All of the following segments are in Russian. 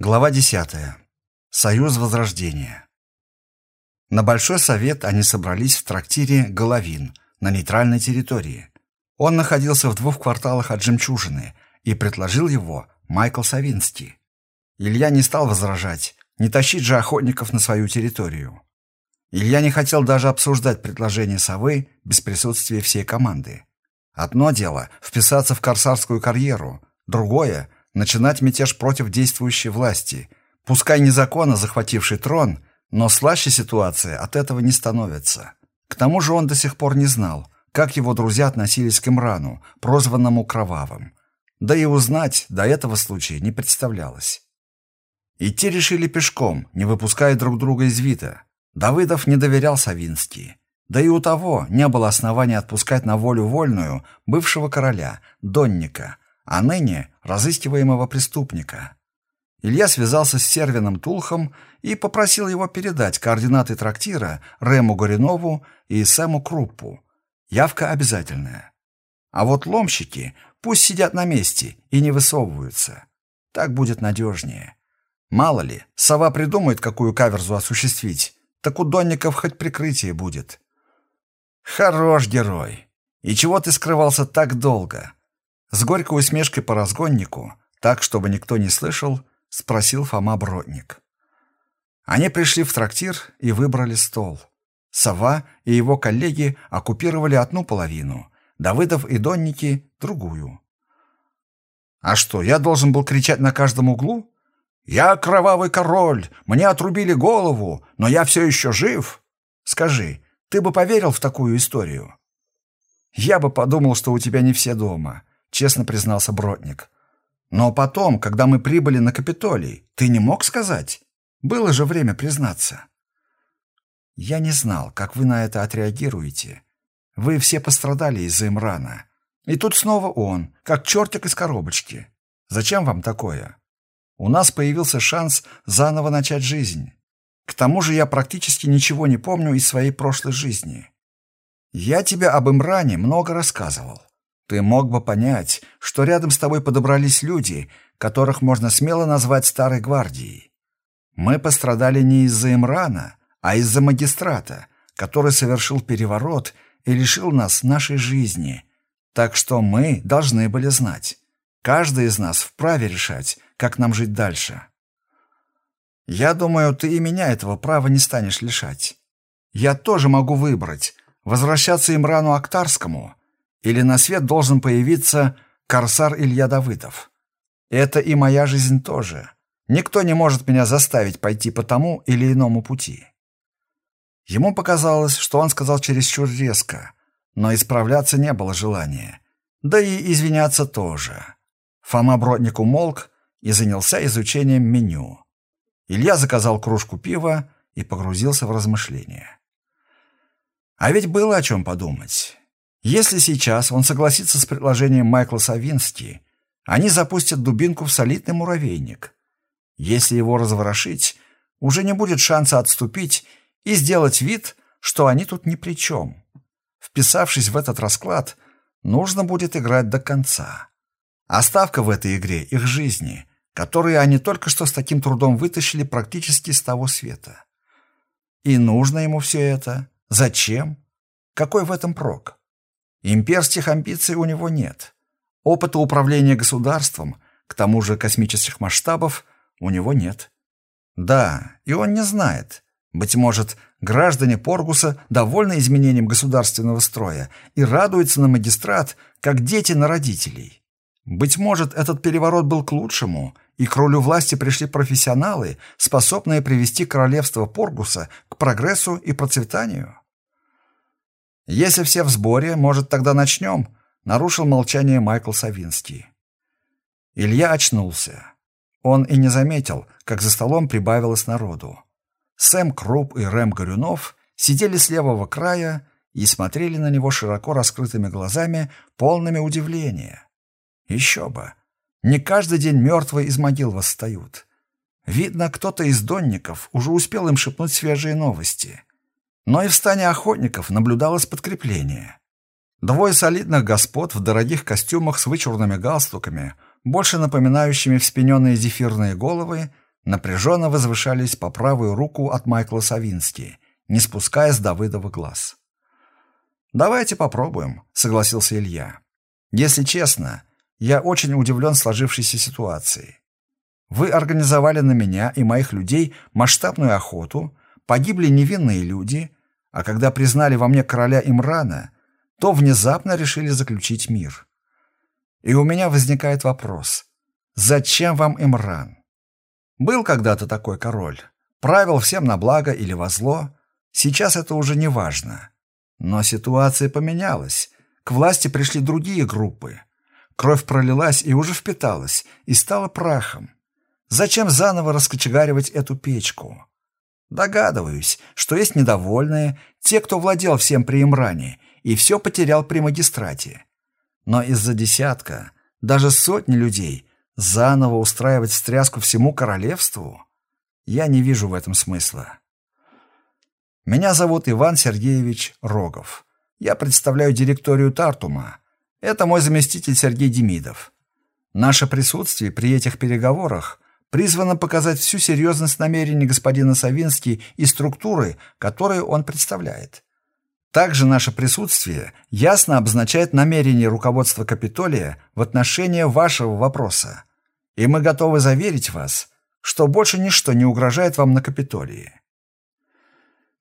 Глава 10. Союз Возрождения. На Большой Совет они собрались в трактире «Головин» на нейтральной территории. Он находился в двух кварталах от «Жемчужины», и предложил его Майкл Савинский. Илья не стал возражать, не тащить же охотников на свою территорию. Илья не хотел даже обсуждать предложение совы без присутствия всей команды. Одно дело – вписаться в корсарскую карьеру, другое – начинать мятеж против действующей власти, пускай незаконно захвативший трон, но слаще ситуация от этого не становится. К тому же он до сих пор не знал, как его друзья относились к Имрану, прозванному Кровавым. Да и узнать до этого случая не представлялось. Идти решили пешком, не выпуская друг друга из вида. Давыдов не доверял Савински. Да и у того не было основания отпускать на волю вольную бывшего короля, Донника, а ныне разыскиваемого преступника. Илья связался с Сервином Тулхом и попросил его передать координаты трактира Рему Горинову и Сэму Круппу. Явка обязательная. А вот ломщики пусть сидят на месте и не высовываются. Так будет надежнее. Мало ли, сова придумает, какую каверзу осуществить, так у Донников хоть прикрытие будет. Хорош герой. И чего ты скрывался так долго? С горькой усмешкой по разгоннику, так, чтобы никто не слышал, спросил Фома Бродник. Они пришли в трактир и выбрали стол. Сова и его коллеги оккупировали одну половину, Давыдов и Донники — другую. «А что, я должен был кричать на каждом углу? Я кровавый король, мне отрубили голову, но я все еще жив? Скажи, ты бы поверил в такую историю?» «Я бы подумал, что у тебя не все дома честно признался Бродник. Но потом, когда мы прибыли на Капитолий, ты не мог сказать? Было же время признаться. Я не знал, как вы на это отреагируете. Вы все пострадали из-за Имрана. И тут снова он, как чертик из коробочки. Зачем вам такое? У нас появился шанс заново начать жизнь. К тому же я практически ничего не помню из своей прошлой жизни. Я тебе об Имране много рассказывал. Ты мог бы понять, что рядом с тобой подобрались люди, которых можно смело назвать старой гвардией. Мы пострадали не из-за Имрана, а из-за магистрата, который совершил переворот и лишил нас нашей жизни. Так что мы должны были знать. Каждый из нас вправе решать, как нам жить дальше. Я думаю, ты и меня этого права не станешь лишать. Я тоже могу выбрать, возвращаться Имрану Актарскому или на свет должен появиться корсар Илья Давыдов. Это и моя жизнь тоже. Никто не может меня заставить пойти по тому или иному пути. Ему показалось, что он сказал чересчур резко, но исправляться не было желания. Да и извиняться тоже. Фома Бродник умолк и занялся изучением меню. Илья заказал кружку пива и погрузился в размышления. А ведь было о чем подумать. Если сейчас он согласится с предложением Майкла Савински, они запустят дубинку в солидный муравейник. Если его разворошить, уже не будет шанса отступить и сделать вид, что они тут ни при чем. Вписавшись в этот расклад, нужно будет играть до конца. Оставка в этой игре их жизни, которые они только что с таким трудом вытащили практически с того света. И нужно ему все это? Зачем? Какой в этом прок? Имперских амбиций у него нет. Опыта управления государством, к тому же космических масштабов, у него нет. Да, и он не знает. Быть может, граждане Поргуса довольны изменением государственного строя и радуются на магистрат, как дети на родителей. Быть может, этот переворот был к лучшему, и к ролю власти пришли профессионалы, способные привести королевство Поргуса к прогрессу и процветанию. «Если все в сборе, может, тогда начнем?» — нарушил молчание Майкл Савинский. Илья очнулся. Он и не заметил, как за столом прибавилось народу. Сэм Круп и Рэм Горюнов сидели с левого края и смотрели на него широко раскрытыми глазами, полными удивления. Еще бы! Не каждый день мертвые из могил восстают. Видно, кто-то из донников уже успел им шепнуть свежие новости — но и в стане охотников наблюдалось подкрепление. Двое солидных господ в дорогих костюмах с вычурными галстуками, больше напоминающими вспененные зефирные головы, напряженно возвышались по правую руку от Майкла Савински, не спуская с Давыдова глаз. «Давайте попробуем», — согласился Илья. «Если честно, я очень удивлен сложившейся ситуацией. Вы организовали на меня и моих людей масштабную охоту, погибли невинные люди, а когда признали во мне короля Имрана, то внезапно решили заключить мир. И у меня возникает вопрос, зачем вам Имран? Был когда-то такой король, правил всем на благо или во зло, сейчас это уже не важно. Но ситуация поменялась, к власти пришли другие группы. Кровь пролилась и уже впиталась, и стала прахом. Зачем заново раскочегаривать эту печку? Догадываюсь, что есть недовольные, те, кто владел всем при Имране и все потерял при магистрате. Но из-за десятка, даже сотни людей, заново устраивать встряску всему королевству, я не вижу в этом смысла. Меня зовут Иван Сергеевич Рогов. Я представляю директорию Тартума. Это мой заместитель Сергей Демидов. Наше присутствие при этих переговорах призвано показать всю серьезность намерений господина Савински и структуры, которую он представляет. Также наше присутствие ясно обозначает намерение руководства Капитолия в отношении вашего вопроса. И мы готовы заверить вас, что больше ничто не угрожает вам на Капитолии.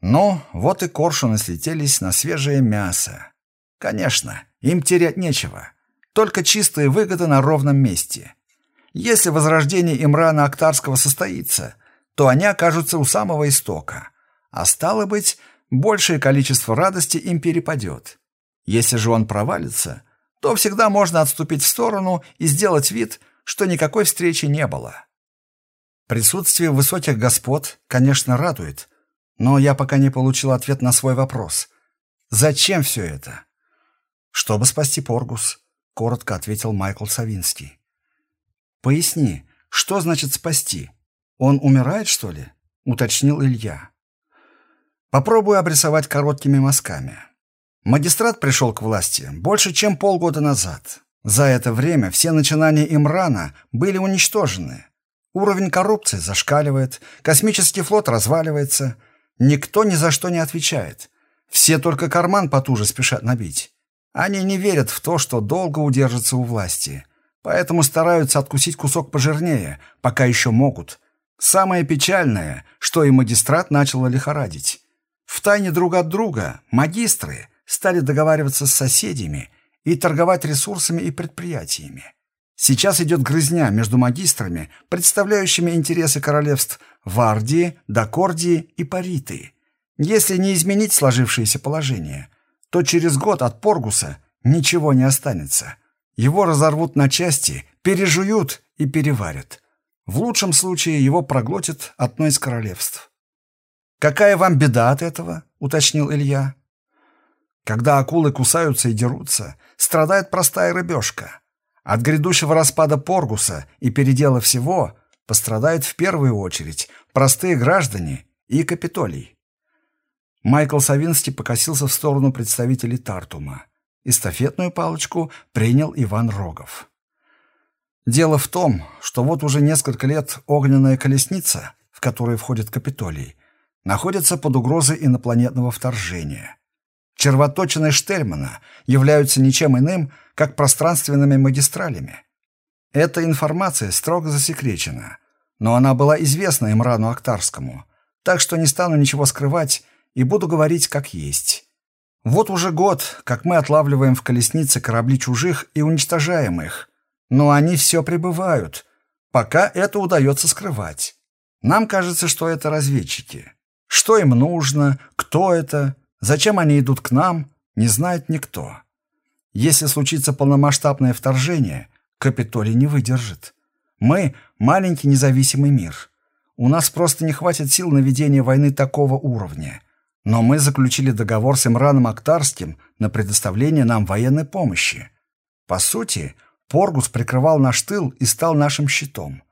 Ну, вот и коршуны слетелись на свежее мясо. Конечно, им терять нечего. Только чистые выгоды на ровном месте. Если возрождение Имрана Актарского состоится, то они окажутся у самого истока. А стало быть, большее количество радости им перепадет. Если же он провалится, то всегда можно отступить в сторону и сделать вид, что никакой встречи не было. Присутствие высоких господ, конечно, радует, но я пока не получил ответ на свой вопрос. Зачем все это? Чтобы спасти Поргус, коротко ответил Майкл Савинский. «Поясни, что значит спасти? Он умирает, что ли?» — уточнил Илья. «Попробую обрисовать короткими мазками. Магистрат пришел к власти больше, чем полгода назад. За это время все начинания Имрана были уничтожены. Уровень коррупции зашкаливает, космический флот разваливается. Никто ни за что не отвечает. Все только карман потуже спешат набить. Они не верят в то, что долго удержатся у власти» Поэтому стараются откусить кусок пожирнее, пока еще могут. Самое печальное, что и магистрат начал лихорадить. Втайне друг от друга магистры стали договариваться с соседями и торговать ресурсами и предприятиями. Сейчас идет грызня между магистрами, представляющими интересы королевств Вардии, Дакордии и Париты. Если не изменить сложившееся положение, то через год от Поргуса ничего не останется – его разорвут на части, пережуют и переварят. В лучшем случае его проглотит одно из королевств. «Какая вам беда от этого?» — уточнил Илья. «Когда акулы кусаются и дерутся, страдает простая рыбешка. От грядущего распада Поргуса и передела всего пострадают в первую очередь простые граждане и Капитолий». Майкл Савинский покосился в сторону представителей Тартума. Эстафетную палочку принял Иван Рогов. Дело в том, что вот уже несколько лет огненная колесница, в которую входит Капитолий, находится под угрозой инопланетного вторжения. Червоточины Штельмана являются ничем иным, как пространственными магистралями. Эта информация строго засекречена, но она была известна Имрану Актарскому, так что не стану ничего скрывать и буду говорить как есть. Вот уже год, как мы отлавливаем в колеснице корабли чужих и уничтожаем их. Но они все прибывают, пока это удается скрывать. Нам кажется, что это разведчики. Что им нужно, кто это, зачем они идут к нам, не знает никто. Если случится полномасштабное вторжение, Капитолий не выдержит. Мы – маленький независимый мир. У нас просто не хватит сил на ведение войны такого уровня – но мы заключили договор с Имраном Актарским на предоставление нам военной помощи. По сути, Поргус прикрывал наш тыл и стал нашим щитом.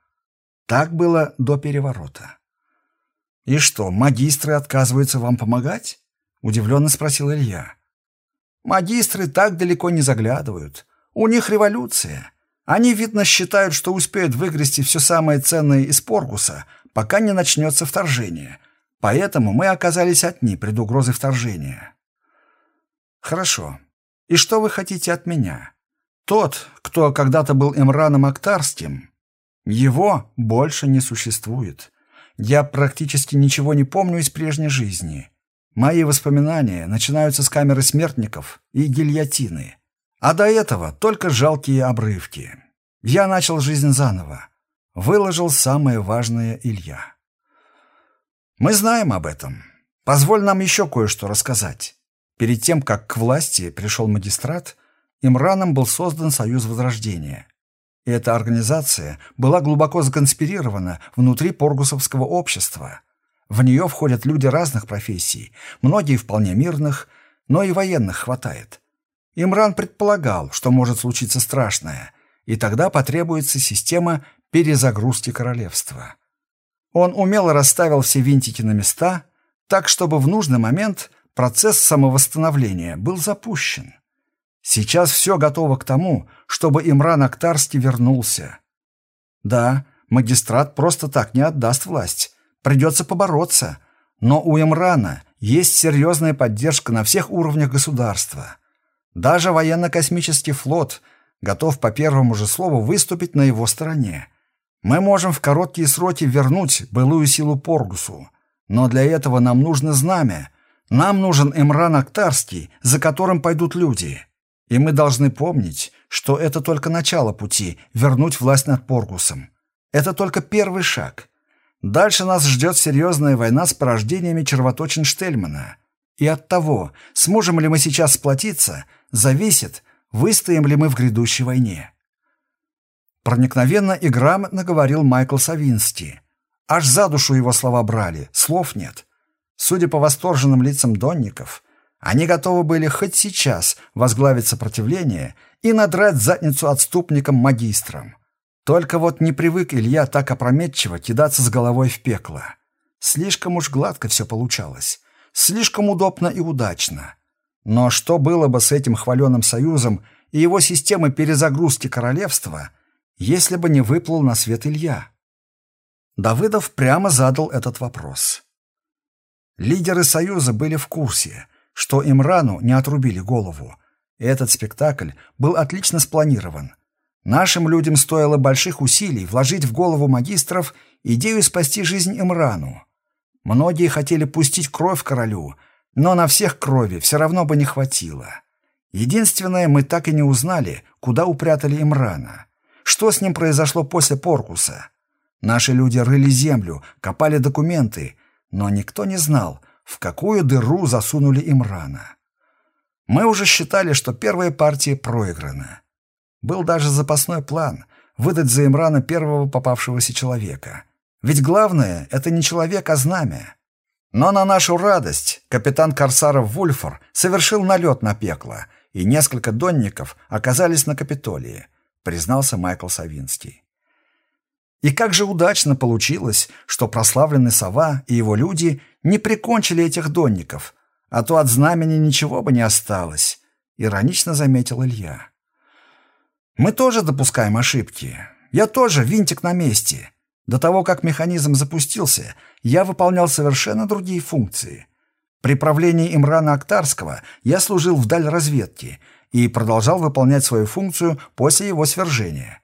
Так было до переворота. «И что, магистры отказываются вам помогать?» — удивленно спросил Илья. «Магистры так далеко не заглядывают. У них революция. Они, видно, считают, что успеют выгрести все самое ценное из Поргуса, пока не начнется вторжение. Поэтому мы оказались одни пред угрозой вторжения. Хорошо. И что вы хотите от меня? Тот, кто когда-то был Имраном Актарским, его больше не существует. Я практически ничего не помню из прежней жизни. Мои воспоминания начинаются с камеры смертников и гильотины. А до этого только жалкие обрывки. Я начал жизнь заново. Выложил самое важное Илья. Мы знаем об этом. Позволь нам еще кое-что рассказать. Перед тем, как к власти пришел магистрат, Имраном был создан Союз Возрождения. И эта организация была глубоко законспирирована внутри Поргусовского общества. В нее входят люди разных профессий, многие вполне мирных, но и военных хватает. Имран предполагал, что может случиться страшное, и тогда потребуется система перезагрузки королевства. Он умело расставил все винтики на места, так, чтобы в нужный момент процесс самовосстановления был запущен. Сейчас все готово к тому, чтобы Имран Актарский вернулся. Да, магистрат просто так не отдаст власть. Придется побороться. Но у Имрана есть серьезная поддержка на всех уровнях государства. Даже военно-космический флот готов по первому же слову выступить на его стороне. Мы можем в короткие сроки вернуть былую силу Поргусу. Но для этого нам нужно знамя. Нам нужен Имран Актарский, за которым пойдут люди. И мы должны помнить, что это только начало пути вернуть власть над Поргусом. Это только первый шаг. Дальше нас ждет серьезная война с порождениями червоточин Штельмана. И от того, сможем ли мы сейчас сплотиться, зависит, выстоим ли мы в грядущей войне. Проникновенно и грамотно говорил Майкл Савинский. Аж за душу его слова брали, слов нет. Судя по восторженным лицам донников, они готовы были хоть сейчас возглавить сопротивление и надрать задницу отступникам-магистрам. Только вот не привык Илья так опрометчиво кидаться с головой в пекло. Слишком уж гладко все получалось. Слишком удобно и удачно. Но что было бы с этим хваленым союзом и его системой перезагрузки королевства, если бы не выплыл на свет Илья? Давыдов прямо задал этот вопрос. Лидеры союза были в курсе, что Имрану не отрубили голову. Этот спектакль был отлично спланирован. Нашим людям стоило больших усилий вложить в голову магистров идею спасти жизнь Имрану. Многие хотели пустить кровь королю, но на всех крови все равно бы не хватило. Единственное, мы так и не узнали, куда упрятали Имрана. Что с ним произошло после Поркуса? Наши люди рыли землю, копали документы, но никто не знал, в какую дыру засунули Имрана. Мы уже считали, что первая партия проиграна. Был даже запасной план — выдать за Имрана первого попавшегося человека. Ведь главное — это не человек, а знамя. Но на нашу радость капитан Корсаров Вульфор совершил налет на пекло, и несколько донников оказались на Капитолии, признался Майкл Савинский. И как же удачно получилось, что прославленный Сова и его люди не прикончили этих донников, а то от знамени ничего бы не осталось, иронично заметил Илья. Мы тоже допускаем ошибки. Я тоже винтик на месте. До того, как механизм запустился, я выполнял совершенно другие функции. При правлении Имрана Актарского я служил вдаль разведки и продолжал выполнять свою функцию после его свержения.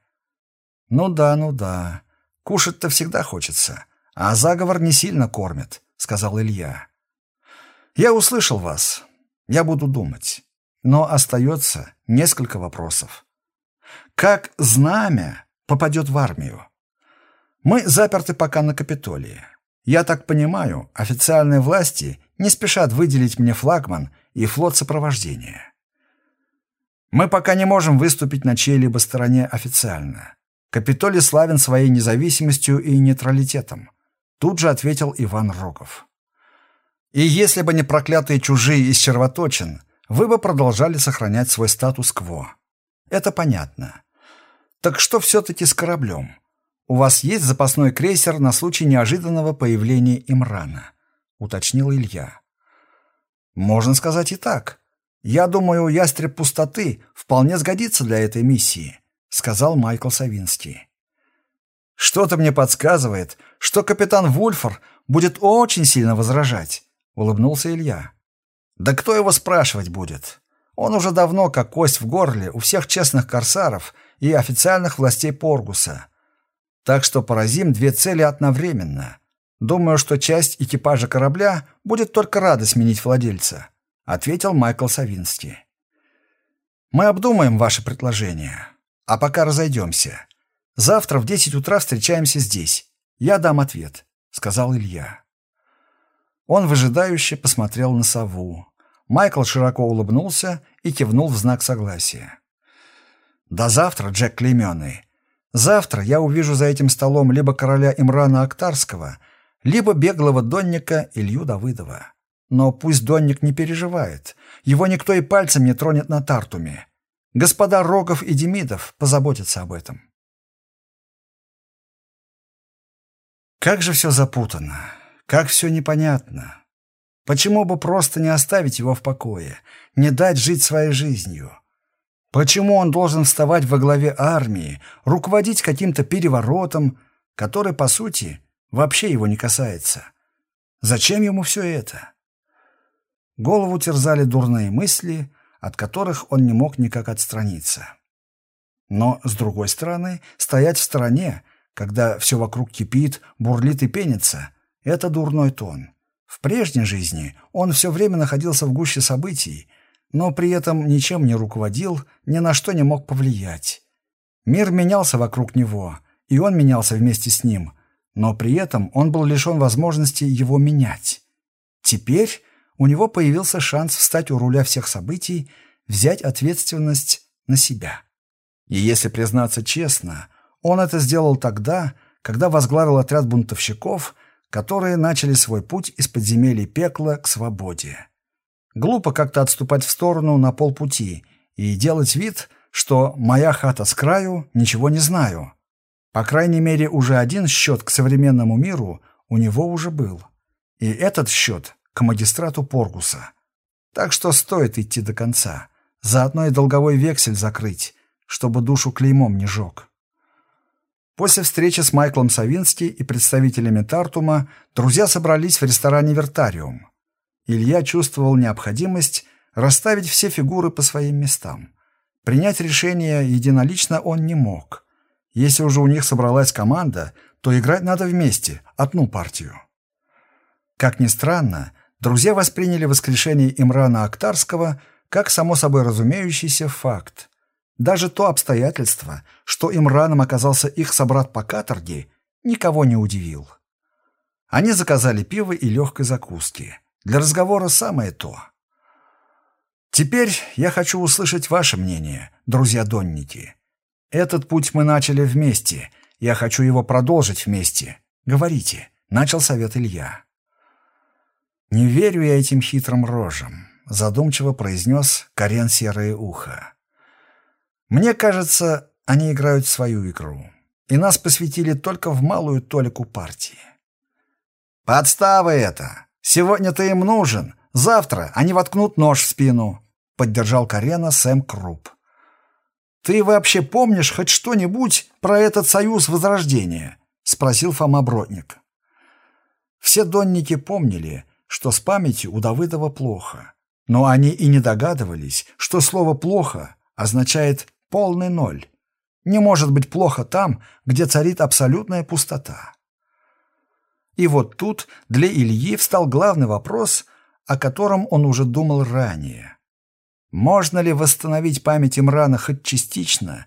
Ну да, ну да. Кушать-то всегда хочется, а заговор не сильно кормит, сказал Илья. Я услышал вас. Я буду думать. Но остается несколько вопросов. Как знамя попадет в армию? Мы заперты пока на Капитолии. Я так понимаю, официальные власти не спешат выделить мне флагман и флот сопровождения. Мы пока не можем выступить на чьей-либо стороне официально. Капитолий славен своей независимостью и нейтралитетом. Тут же ответил Иван Рогов. И если бы не проклятые чужие из червоточин, вы бы продолжали сохранять свой статус-кво. Это понятно. Так что все-таки с кораблем? У вас есть запасной крейсер на случай неожиданного появления Имрана? Уточнил Илья. Можно сказать и так. Я думаю, ястреб пустоты вполне сгодится для этой миссии. — сказал Майкл Савинский. Что-то мне подсказывает, что капитан Вульфор будет очень сильно возражать, улыбнулся Илья. Да кто его спрашивать будет? Он уже давно как кость в горле у всех честных корсаров и официальных властей Поргуса. Так что поразим две цели одновременно. Думаю, что часть экипажа корабля будет только рада сменить владельца, ответил Майкл Савинский. Мы обдумаем ваше предложение, а пока разойдемся. Завтра в десять утра встречаемся здесь. Я дам ответ, сказал Илья. Он выжидающе посмотрел на сову. Майкл широко улыбнулся и кивнул в знак согласия. «До завтра, Джек Клейменный. Завтра я увижу за этим столом либо короля Имрана Актарского, либо беглого донника Илью Давыдова. Но пусть донник не переживает. Его никто и пальцем не тронет на Тартуме. Господа Рогов и Демидов позаботятся об этом. Как же все запутано, как все непонятно. Почему бы просто не оставить его в покое, не дать жить своей жизнью? Почему он должен вставать во главе армии, руководить каким-то переворотом, который, по сути, вообще его не касается? Зачем ему все это? Голову терзали дурные мысли, от которых он не мог никак отстраниться. Но, с другой стороны, стоять в стороне, когда все вокруг кипит, бурлит и пенится, это дурной тон. В прежней жизни он все время находился в гуще событий, но при этом ничем не руководил, ни на что не мог повлиять. Мир менялся вокруг него, и он менялся вместе с ним, но при этом он был лишен возможности его менять. Теперь у него появился шанс встать у руля всех событий, взять ответственность на себя. И если признаться честно, он это сделал тогда, когда возглавил отряд бунтовщиков – которые начали свой путь из подземелий пекла к свободе. Глупо как-то отступать в сторону на полпути и делать вид, что «моя хата с краю, ничего не знаю». По крайней мере, уже один счет к современному миру у него уже был. И этот счет к магистрату Поргуса. Так что стоит идти до конца. Заодно и долговой вексель закрыть, чтобы душу клеймом не жег. После встречи с Майклом Савински и представителями Тартума друзья собрались в ресторане «Вертариум». Илья чувствовал необходимость расставить все фигуры по своим местам. Принять решение единолично он не мог. Если уже у них собралась команда, то играть надо вместе, одну партию. Как ни странно, друзья восприняли воскрешение Имрана Актарского как само собой разумеющийся факт. Даже то обстоятельство, что Имраном оказался их собрат по каторге, никого не удивил. Они заказали пиво и легкой закуски. Для разговора самое то. Теперь я хочу услышать ваше мнение, друзья-донники. Этот путь мы начали вместе. Я хочу его продолжить вместе. Говорите, начал совет Илья. Не верю я этим хитрым рожам, задумчиво произнес Карен Серое Ухо. Мне кажется, они играют свою игру, и нас посвятили только в малую толику партии. «Подстава это! Сегодня ты им нужен, завтра они воткнут нож в спину», — поддержал Карена Сэм Круп. «Ты вообще помнишь хоть что-нибудь про этот союз Возрождения?» — спросил Фома Бродник. Все донники помнили, что с памятью у Давыдова плохо, но они и не догадывались, что слово «плохо» означает Полный ноль. Не может быть плохо там, где царит абсолютная пустота. И вот тут для Ильи встал главный вопрос, о котором он уже думал ранее. Можно ли восстановить память Имрана хоть частично,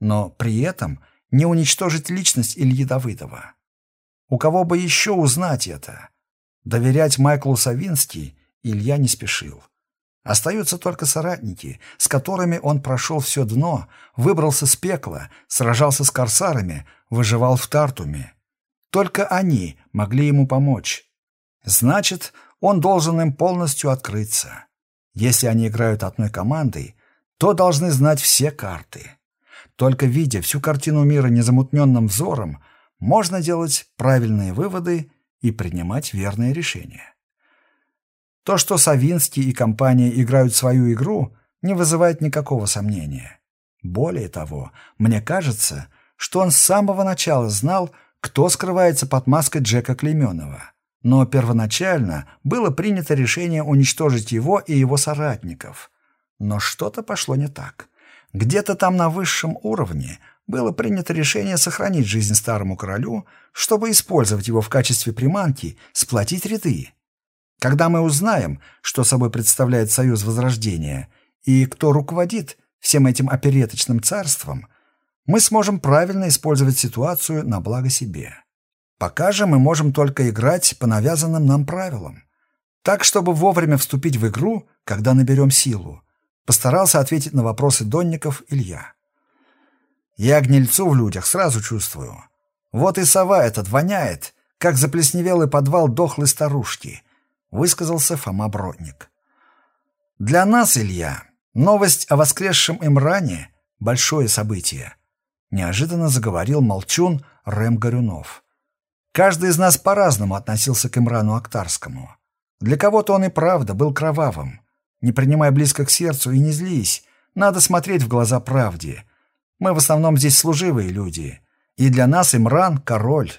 но при этом не уничтожить личность Ильи Давыдова? У кого бы еще узнать это? Доверять Майклу Савински Илья не спешил. Остаются только соратники, с которыми он прошел все дно, выбрался с пекла, сражался с корсарами, выживал в Тартуме. Только они могли ему помочь. Значит, он должен им полностью открыться. Если они играют одной командой, то должны знать все карты. Только видя всю картину мира незамутненным взором, можно делать правильные выводы и принимать верные решения. То, что Савинский и компания играют свою игру, не вызывает никакого сомнения. Более того, мне кажется, что он с самого начала знал, кто скрывается под маской Джека Клеменова. Но первоначально было принято решение уничтожить его и его соратников. Но что-то пошло не так. Где-то там на высшем уровне было принято решение сохранить жизнь старому королю, чтобы использовать его в качестве приманки, сплотить ряды. Когда мы узнаем, что собой представляет Союз Возрождения и кто руководит всем этим опереточным царством, мы сможем правильно использовать ситуацию на благо себе. Пока же мы можем только играть по навязанным нам правилам. Так, чтобы вовремя вступить в игру, когда наберем силу, постарался ответить на вопросы Донников Илья. Я гнильцу в людях сразу чувствую. Вот и сова этот воняет, как заплесневелый подвал дохлой старушки, высказался Фома Бродник. Для нас, Илья, новость о воскресшем Имране — большое событие — неожиданно заговорил молчун Рэм Горюнов. Каждый из нас по-разному относился к Имрану Актарскому. Для кого-то он и правда был кровавым. Не принимай близко к сердцу и не злись. Надо смотреть в глаза правде. Мы в основном здесь служивые люди. И для нас Имран — король.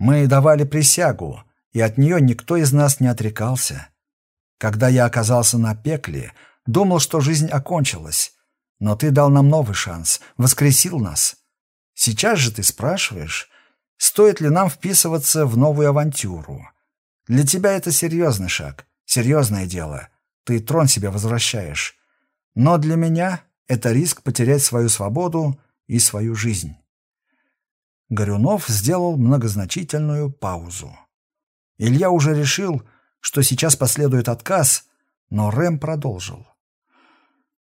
Мы давали присягу, и от нее никто из нас не отрекался. Когда я оказался на пекле, думал, что жизнь окончилась. Но ты дал нам новый шанс, воскресил нас. Сейчас же ты спрашиваешь, стоит ли нам вписываться в новую авантюру. Для тебя это серьезный шаг, серьезное дело. Ты трон себе возвращаешь. Но для меня это риск потерять свою свободу и свою жизнь. Горюнов сделал многозначительную паузу. Илья уже решил, что сейчас последует отказ, но Рэм продолжил.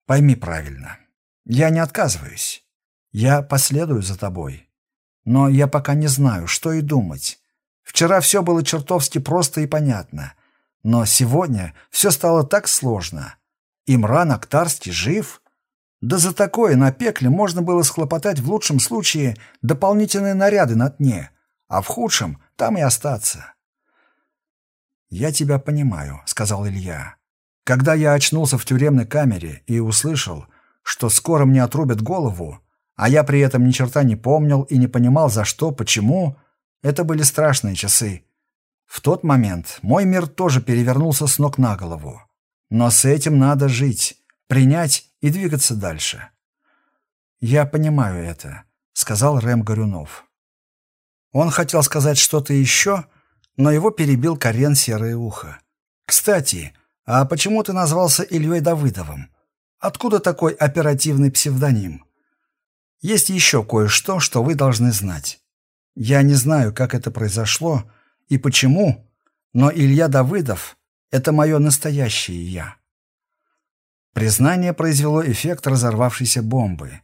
«Пойми правильно. Я не отказываюсь. Я последую за тобой. Но я пока не знаю, что и думать. Вчера все было чертовски просто и понятно. Но сегодня все стало так сложно. Имран Актарский жив? Да за такое на пекле можно было схлопотать в лучшем случае дополнительные наряды на дне, а в худшем там и остаться. «Я тебя понимаю», — сказал Илья. «Когда я очнулся в тюремной камере и услышал, что скоро мне отрубят голову, а я при этом ни черта не помнил и не понимал, за что, почему. Это были страшные часы. В тот момент мой мир тоже перевернулся с ног на голову. Но с этим надо жить, принять и двигаться дальше. «Я понимаю это», — сказал Рэм Горюнов. Он хотел сказать что-то еще, но его перебил Карен Серое Ухо. «Кстати, а почему ты назвался Ильей Давыдовым? Откуда такой оперативный псевдоним?» Есть еще кое-что, что вы должны знать. Я не знаю, как это произошло и почему, но Илья Давыдов — это мое настоящее «я». Признание произвело эффект разорвавшейся бомбы.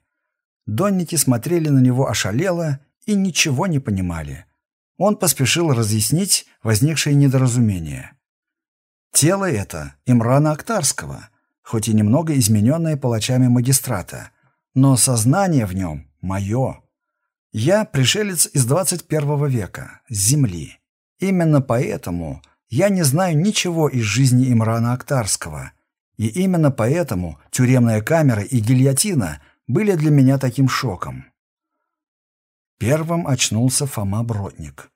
Донники смотрели на него ошалело и ничего не понимали. Он поспешил разъяснить возникшее недоразумение. Тело это Имрана Актарского, хоть и немного измененное палачами магистрата — но сознание в нем мое. Я пришелец из 21 века, с Земли. Именно поэтому я не знаю ничего из жизни Имрана Актарского. И именно поэтому тюремная камера и гильотина были для меня таким шоком. Первым очнулся Фома Бродник.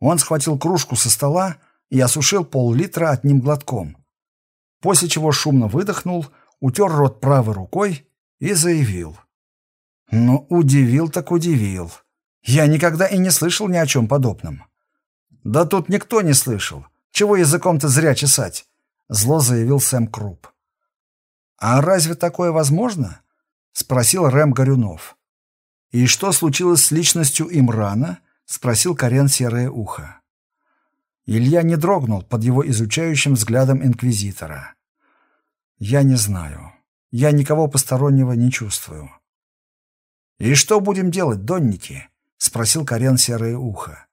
Он схватил кружку со стола и осушил пол-литра одним глотком, после чего шумно выдохнул, утер рот правой рукой и заявил. Ну, удивил так удивил. Я никогда и не слышал ни о чем подобном. Да тут никто не слышал. Чего языком-то зря чесать? Зло заявил Сэм Круп. А разве такое возможно? Спросил Рэм Горюнов. И что случилось с личностью Имрана? Спросил Карен Серое Ухо. Илья не дрогнул под его изучающим взглядом инквизитора. «Я не знаю. Я никого постороннего не чувствую. «И что будем делать, донники?» — спросил Карен Серое Ухо.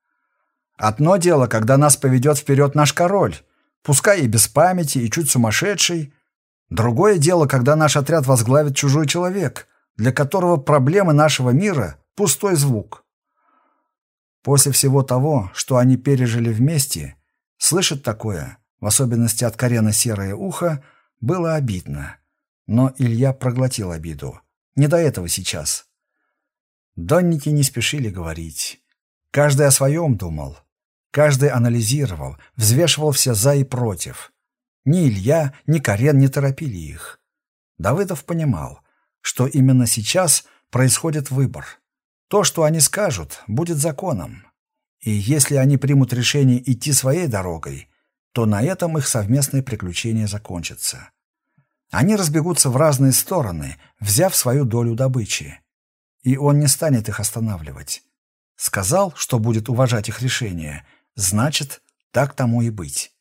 «Одно дело, когда нас поведет вперед наш король, пускай и без памяти, и чуть сумасшедший. Другое дело, когда наш отряд возглавит чужой человек, для которого проблемы нашего мира — пустой звук. После всего того, что они пережили вместе, слышать такое, в особенности от Карена Серое Ухо, было обидно. Но Илья проглотил обиду. Не до этого сейчас. Донники не спешили говорить. Каждый о своем думал. Каждый анализировал, взвешивал все «за» и «против». Ни Илья, ни Карен не торопили их. Давыдов понимал, что именно сейчас происходит выбор. То, что они скажут, будет законом. И если они примут решение идти своей дорогой, то на этом их совместное приключение закончится. Они разбегутся в разные стороны, взяв свою долю добычи. И он не станет их останавливать. Сказал, что будет уважать их решение, значит, так тому и быть.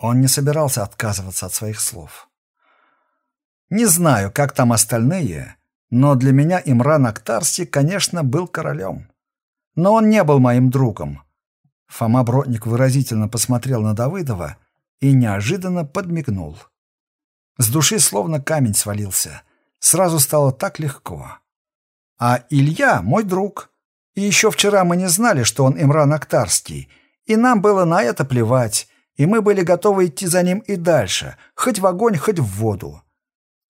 Он не собирался отказываться от своих слов. Не знаю, как там остальные, но для меня Имран Актарси, конечно, был королем. Но он не был моим другом. Фома Бродник выразительно посмотрел на Давыдова и неожиданно подмигнул. С души словно камень свалился. Сразу стало так легко. А Илья мой друг. И еще вчера мы не знали, что он Имран Актарский, и нам было на это плевать, и мы были готовы идти за ним и дальше, хоть в огонь, хоть в воду.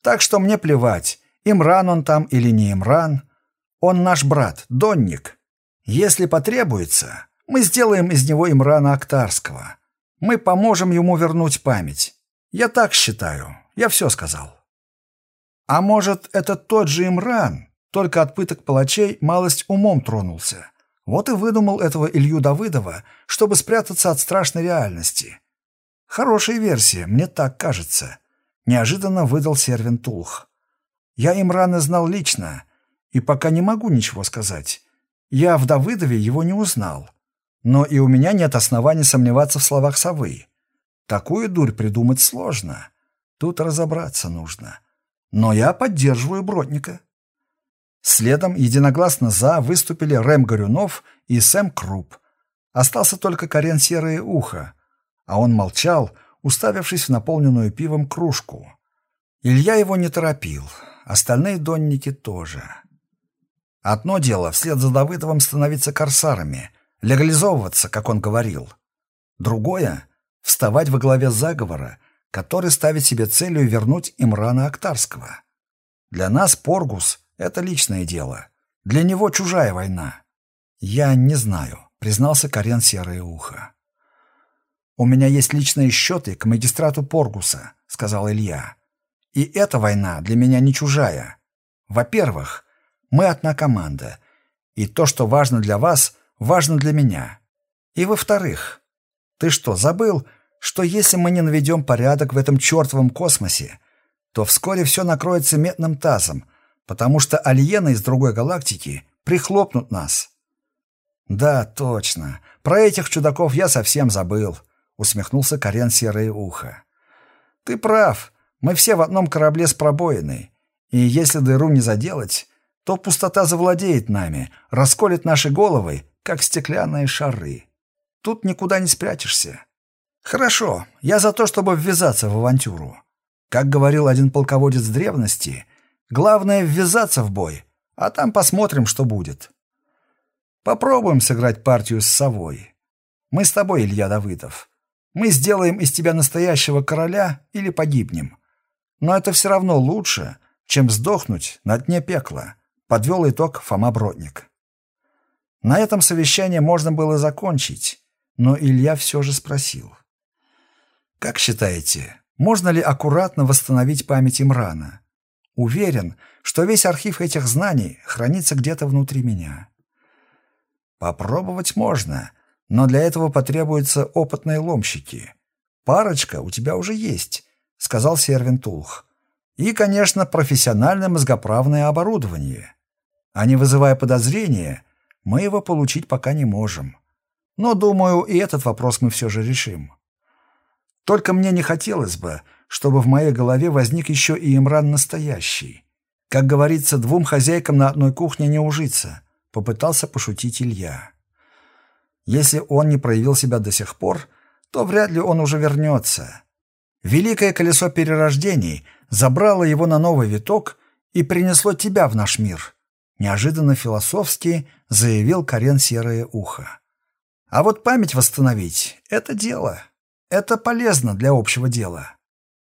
Так что мне плевать, Имран он там или не Имран. Он наш брат, Донник. Если потребуется, мы сделаем из него Имрана Актарского. Мы поможем ему вернуть память. Я так считаю. Я все сказал. А может, это тот же Имран, только от пыток палачей малость умом тронулся. Вот и выдумал этого Илью Давыдова, чтобы спрятаться от страшной реальности. Хорошая версия, мне так кажется. Неожиданно выдал Сервин Тулх. Я Имрана знал лично, и пока не могу ничего сказать. Я в Давыдове его не узнал. Но и у меня нет оснований сомневаться в словах совы. Такую дурь придумать сложно. Тут разобраться нужно. Но я поддерживаю Бродника. Следом единогласно «за» выступили Рэм Горюнов и Сэм Круп. Остался только Карен Серое Ухо, а он молчал, уставившись в наполненную пивом кружку. Илья его не торопил, остальные донники тоже. Одно дело вслед за Давыдовым становиться корсарами, легализовываться, как он говорил. Другое — вставать во главе заговора, который ставит себе целью вернуть Имрана Актарского. Для нас Поргус — это личное дело. Для него чужая война. Я не знаю, признался Карен Серое Ухо. «У меня есть личные счеты к магистрату Поргуса», — сказал Илья. «И эта война для меня не чужая. Во-первых, мы одна команда, и то, что важно для вас, важно для меня. И во-вторых, ты что, забыл, что если мы не наведем порядок в этом чертовом космосе, то вскоре все накроется медным тазом, потому что альены из другой галактики прихлопнут нас. Да, точно. Про этих чудаков я совсем забыл, усмехнулся Карен Серое Ухо. Ты прав. Мы все в одном корабле с пробоиной. И если дыру не заделать, то пустота завладеет нами, расколет наши головы, как стеклянные шары. Тут никуда не спрячешься. Хорошо, я за то, чтобы ввязаться в авантюру. Как говорил один полководец древности, главное ввязаться в бой, а там посмотрим, что будет. Попробуем сыграть партию с совой. Мы с тобой, Илья Давыдов. Мы сделаем из тебя настоящего короля или погибнем. Но это все равно лучше, чем сдохнуть на дне пекла подвел итог Фома Бродник. На этом совещание можно было закончить, но Илья все же спросил. «Как считаете, можно ли аккуратно восстановить память Имрана? Уверен, что весь архив этих знаний хранится где-то внутри меня». «Попробовать можно, но для этого потребуются опытные ломщики. Парочка у тебя уже есть», — сказал Сервин Тулх. «И, конечно, профессиональное мозгоправное оборудование». А не вызывая подозрения, мы его получить пока не можем. Но, думаю, и этот вопрос мы все же решим. Только мне не хотелось бы, чтобы в моей голове возник еще и Имран настоящий. Как говорится, двум хозяйкам на одной кухне не ужиться, попытался пошутить Илья. Если он не проявил себя до сих пор, то вряд ли он уже вернется. Великое колесо перерождений забрало его на новый виток и принесло тебя в наш мир неожиданно философски заявил Карен Серое Ухо. А вот память восстановить — это дело. Это полезно для общего дела.